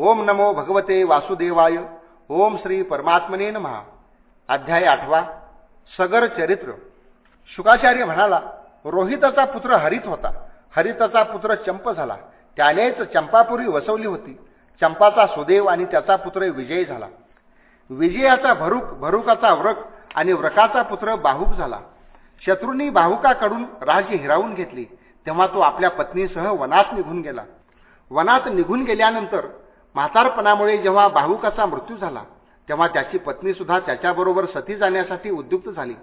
ओम नमो भगवते वासुदेवाय ओम श्री परमात्मने महा अध्याय आठवा सगर चरित्र. शुकाचार्य म्हणाला रोहिताचा पुत्र हरित होता. हरिताचा पुत्र चंप झाला. त्यानेच चंपापुरी वसवली होती. चंपाचा सुदेव आणि त्याचा पुत्र विजय झाला. विजयाचा भरूक भरूकाचा व्रक आणि व्रकाचा पुत्र बाहुक झाला. शत्रूंनी बाहुकाकडून राज्य हिरावून घेतली. तेव्हा तो आपल्या पत्नीसह वनात निघून गेला. वनात निघून गेल्यानंतर म्हातारपणामुळे जेव्हा भावुकाचा मृत्यू झाला तेव्हा त्याची पत्नी सुद्धा त्याच्याबरोबर सती जाण्यासाठी उद्युक्त झाली.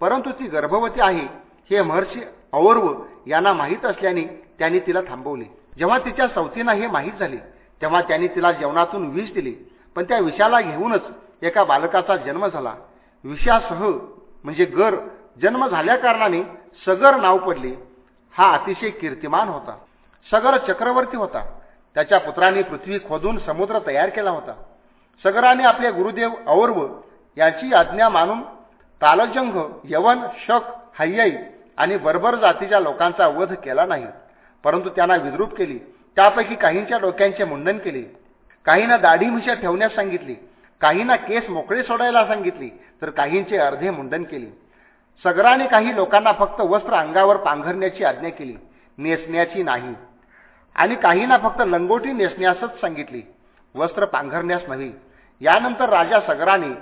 परंतु ती गर्भवती आहे हे महर्षी अवर्व यांना माहीत असल्याने त्यांनी तिला थांबवले. जेव्हा तिच्या सवतींना हे माहीत झाले तेव्हा त्यांनी तिला जेवणातून विष दिली. पण त्या विषाला घेऊनच एका बालकाचा जन्म झाला. विषासह म्हणजे गर जन्म झाल्याकारणाने सगर नाव पडले. हा अतिशय कीर्तिमान होता. सगर चक्रवर्ती होता. त्याच्या पुत्रांनी पृथ्वी खोदून समुद्र तयार केला होता. सगराने आपले गुरुदेव और्व यांची आज्ञा मानून तालजंग यवन शक हय्यई आणि बर्बर जातीच्या लोकांचा वध केला नाही. परंतु त्यांना विद्रूप केली. त्यापैकी काहींच्या डोक्यांचे मुंडन केले. काहींना दाढी मिशा ठेवण्यास सांगितली. काहींना केस मोकळे सोडायला सांगितली. तर काहींचे अर्धे मुंडन केले. सगराने काही लोकांना फक्त वस्त्र अंगावर पांघरण्याची आज्ञा केली. नेसण्याची नाही. आणि काहींना फक्त लंगोटी नेसण्यासच सांगितली. वस्त्र पांघरण्यास नव्हे. यानंतर राजा सगराने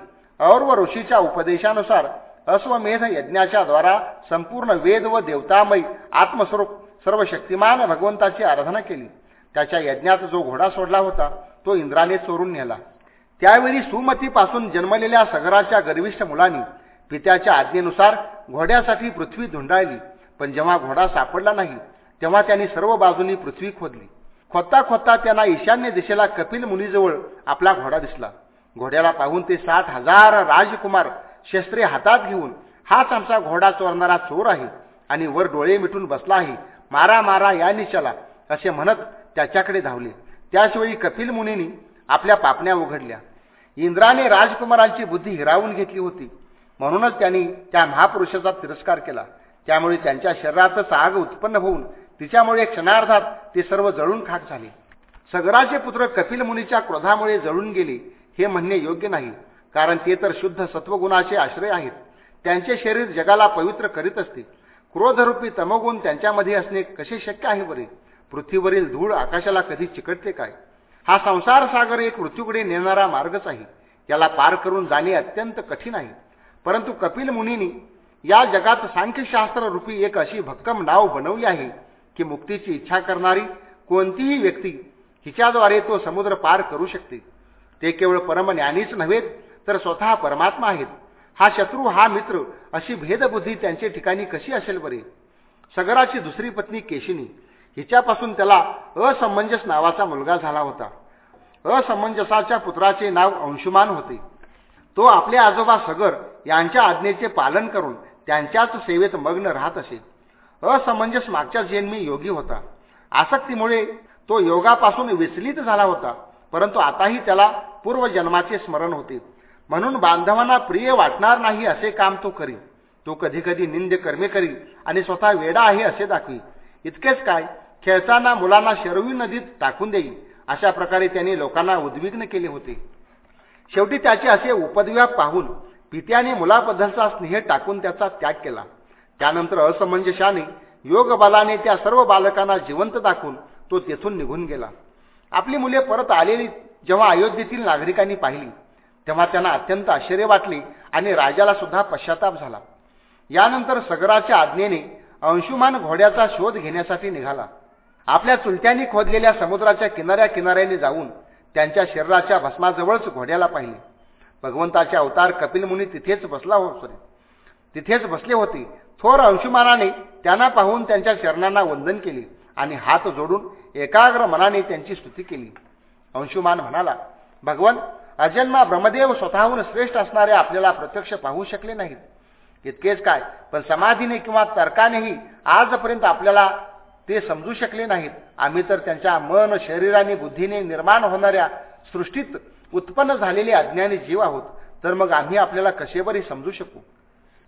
और्व ऋषीच्या उपदेशानुसार अश्वमेध यज्ञाच्या द्वारा संपूर्ण वेद व देवतामय आत्मस्वरूप सर्व शक्तिमान भगवंताची आराधना केली. त्याच्या यज्ञात जो घोडा सोडला होता तो इंद्राने चोरून नेला. त्यावेळी सुमतीपासून जन्मलेल्या सगराच्या गर्विष्ठ मुलांनी पित्याच्या आज्ञेनुसार घोड्यासाठी पृथ्वी धुंडाळली. पण जेव्हा घोडा सापडला नाही तेव्हा त्यांनी सर्व बाजूंनी पृथ्वी खोदली. खोदता खोदता त्यांना ईशान्य दिशेला कपिल मुनीजवळ आपला घोडा दिसला. घोड्याला पाहून ते साठ हजार राजकुमार शस्त्रे हातात घेऊन हाच आमचा घोडा चोरणारा चोर आहे आणि वर डोळे मिटून बसला आहे. मारा मारा या निशाला असे म्हणत त्याच्याकडे धावले. त्याचवेळी कपिल मुनींनी आपल्या पापण्या उघडल्या. इंद्राने राजकुमारांची बुद्धी हिरावून घेतली होती. म्हणूनच त्यांनी त्या महापुरुषाचा तिरस्कार केला. त्यामुळे त्यांच्या शरीरातच आग उत्पन्न होऊन तिच्यामुळे क्षणार्धात ते सर्व जळून खाक झाले. सगराचे पुत्र कपिल मुनीच्या क्रोधामुळे जळून गेले हे म्हणणे योग्य नाही कारण ते तर शुद्ध सत्वगुणाचे आश्रय आहेत. त्यांचे शरीर जगाला पवित्र करीत असते. क्रोधरूपी तमगुण त्यांच्यामध्ये असणे कसे शक्य आहे बरे? पृथ्वीवरील धूळ आकाशाला कधी चिकटते काय? हा संसार सागर एक मृत्यूकडे नेणारा मार्गच आहे. याला पार करून जाणे अत्यंत कठीण आहे. परंतु कपिल मुनींनी या जगात सांख्यशास्त्र रूपी एक अशी भक्कम नाव बनवली आहे की मुक्तीची इच्छा करणारी कोणतीही व्यक्ती हिच्याद्वारे तो समुद्र पार करू शकते. ते केवळ परमज्ञानीच नव्हेत तर स्वतः परमात्मा आहेत. हा शत्रू हा मित्र अशी भेदबुद्धी त्यांच्या ठिकाणी कशी असेल बरे? सगराची दुसरी पत्नी केशिनी हिच्यापासून त्याला असमंजस नावाचा मुलगा झाला होता. असमंजसाच्या पुत्राचे नाव अंशुमान होते. तो आपले आजोबा सगर यांच्या आज्ञेचे पालन करून त्यांच्याच सेवेत मग्न राहत असे. असमंजस मागच्या जन्मी योगी होता. आसक्तीमुळे तो योगापासून विचलित झाला होता परंतु आताही त्याला पूर्वजन्माचे स्मरण होते. म्हणून बांधवांना प्रिय वाटणार नाही असे काम तो करी. तो कधी कधी निंद कर्मे करी आणि स्वतः वेडा आहे असे दाखवी. इतकेच काय खेळताना मुलांना शरवी नदीत टाकून देई अशा प्रकारे त्यांनी लोकांना उद्विग्न केले होते. शेवटी त्याचे असे उपद्व्याप पाहून पित्याने मुलाबद्दलचा स्नेह टाकून त्याचा त्याग केला. त्यानंतर असमंजशाने योगबलाने त्या सर्व बालकांना जिवंत दाखवून तो तेथून निघून गेला. आपली मुले परत आलेली जेव्हा अयोध्येतील नागरिकांनी पाहिली तेव्हा त्यांना अत्यंत आश्चर्य वाटले आणि राजाला सुद्धा पश्चाताप झाला. यानंतर सगराच्या आज्ञेने अंशुमान घोड्याचा शोध घेण्यासाठी निघाला. आपल्या चुलत्यांनी खोदलेल्या समुद्राच्या किनाऱ्या किनाऱ्याने जाऊन त्यांच्या शरीराच्या भस्माजवळच घोड्याला पाहिले. भगवंताचे अवतार कपिल मुनी तिथेच बसला होते सॉरी तिथेच बसले होते थोर अंशुमानाने त्यांना पाहून त्यांच्या चरणांना वंदन केले आणि हात जोडून एकाग्र मनाने त्यांची स्तुती केली. अंशुमान म्हणाला भगवन अजन्मा ब्रह्मदेव स्वतःहून श्रेष्ठ असणारे आपल्याला प्रत्यक्ष पाहू शकले नाहीत. इतकेच काय पण समाधीने किंवा तर्कानेही आजपर्यंत आपल्याला ते समजू शकले नाहीत. आम्ही तर त्यांच्या मन शरीराने बुद्धीने निर्माण होणाऱ्या सृष्टीत उत्पन्न झालेले अज्ञानी जीव आहोत. तर मग आम्ही आपल्याला कसेबरी समजू शकू?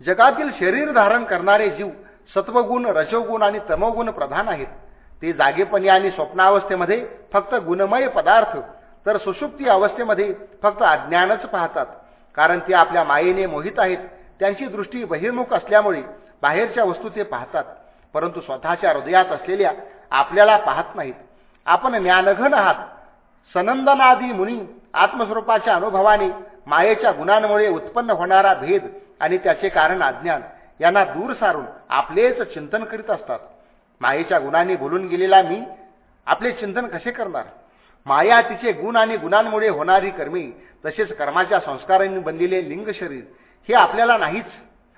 जगातील शरीर धारण करणारे जीव सत्वगुण रजोगुण आणि तमोगुण प्रधान आहेत. ते जागेपणी आणि स्वप्नावस्थेमध्ये फक्त गुणमय पदार्थ तर सुषुप्ती अवस्थेमध्ये फक्त अज्ञानच पाहतात कारण ते आपल्या मायेने मोहित आहेत. त्यांची दृष्टी बहिर्मुख असल्यामुळे बाहेरच्या वस्तू ते पाहतात परंतु स्वतःच्या हृदयात असलेल्या आपल्याला पाहत नाहीत. आपण ज्ञानघन आहात. सनंदनादी मुनी आत्मस्वरूपाच्या अनुभवाने मायेच्या गुणांमुळे उत्पन्न होणारा भेद आणि त्याचे कारण अज्ञान यांना दूर सारून आपलेच चिंतन करीत असतात. मायेच्या गुणांनी बोलून गेलेला मी आपले चिंतन कसे करणार? माया तिचे गुण आणि गुणांमुळे होणारी कर्मी तसेच कर्माच्या संस्कारांनी बनलेले लिंग शरीर हे आपल्याला नाहीच.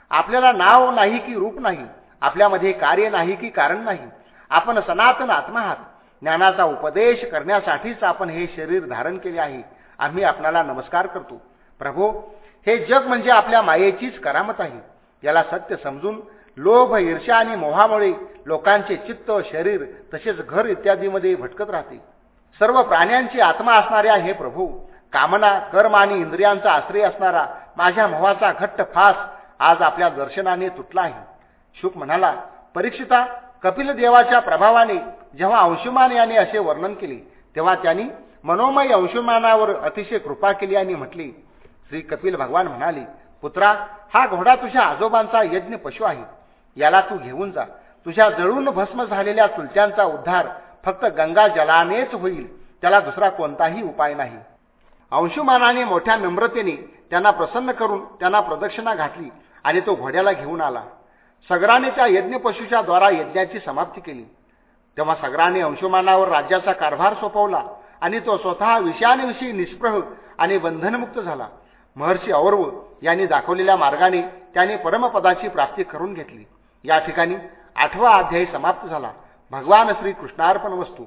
आपल्याला नाव नाही की रूप नाही. आपल्यामध्ये कार्य नाही की कारण नाही. आपण सनातन आत्मा आहात ज्ञानाचा उपदेश करण्यासाठीच आपण हे शरीर धारण केले आहे. आम्ही आपणाला नमस्कार करतो. प्रभो हे जग म्हणजे आपल्या मायेचीच करामत आहे. याला सत्य समजून लोभ ईर्षा आणि मोहामुळे लोकांचे चित्त शरीर तसेच घर इत्यादीमध्ये भटकत राहते. सर्व प्राण्यांची आत्मा असणाऱ्या हे प्रभू कामना कर्म आणि इंद्रियांचा आश्रय असणारा माझ्या मोहाचा घट्ट फास आज आपल्या दर्शनाने तुटला आहे. शुक म्हणाला परीक्षिता कपिल देवाच्या प्रभावाने जेव्हा अंशुमान याने असे वर्णन केले तेव्हा त्यांनी मनोमय अंशुमानावर अतिशय कृपा केली आणि म्हटली श्री कपिल भगवान म्हणाले पुत्रा हा घोडा तुझ्या आजोबांचा यज्ञ पशु आहे. याला तू घेऊन जा. तुझ्या जळून भस्म झालेल्या चुलत्यांचा उद्धार फक्त गंगा जलानेच होईल. त्याला दुसरा कोणताही उपाय नाही. अंशुमानाने मोठ्या नम्रतेने त्यांना प्रसन्न करून त्यांना प्रदक्षिणा घातली आणि तो घोड्याला घेऊन आला. सगराने त्या यज्ञपशूच्या द्वारा यज्ञाची समाप्ती केली. तेव्हा सगराने अंशुमानावर राज्याचा कारभार सोपवला आणि तो स्वतः विषयाविषयी निष्प्रह आणि बंधनमुक्त झाला. महर्षी औरव यांनी दाखवलेल्या मार्गाने त्याने परमपदाची प्राप्ती करून घेतली. या ठिकाणी आठवा अध्यायी समाप्त झाला. भगवान श्री कृष्णार्पण वस्तू.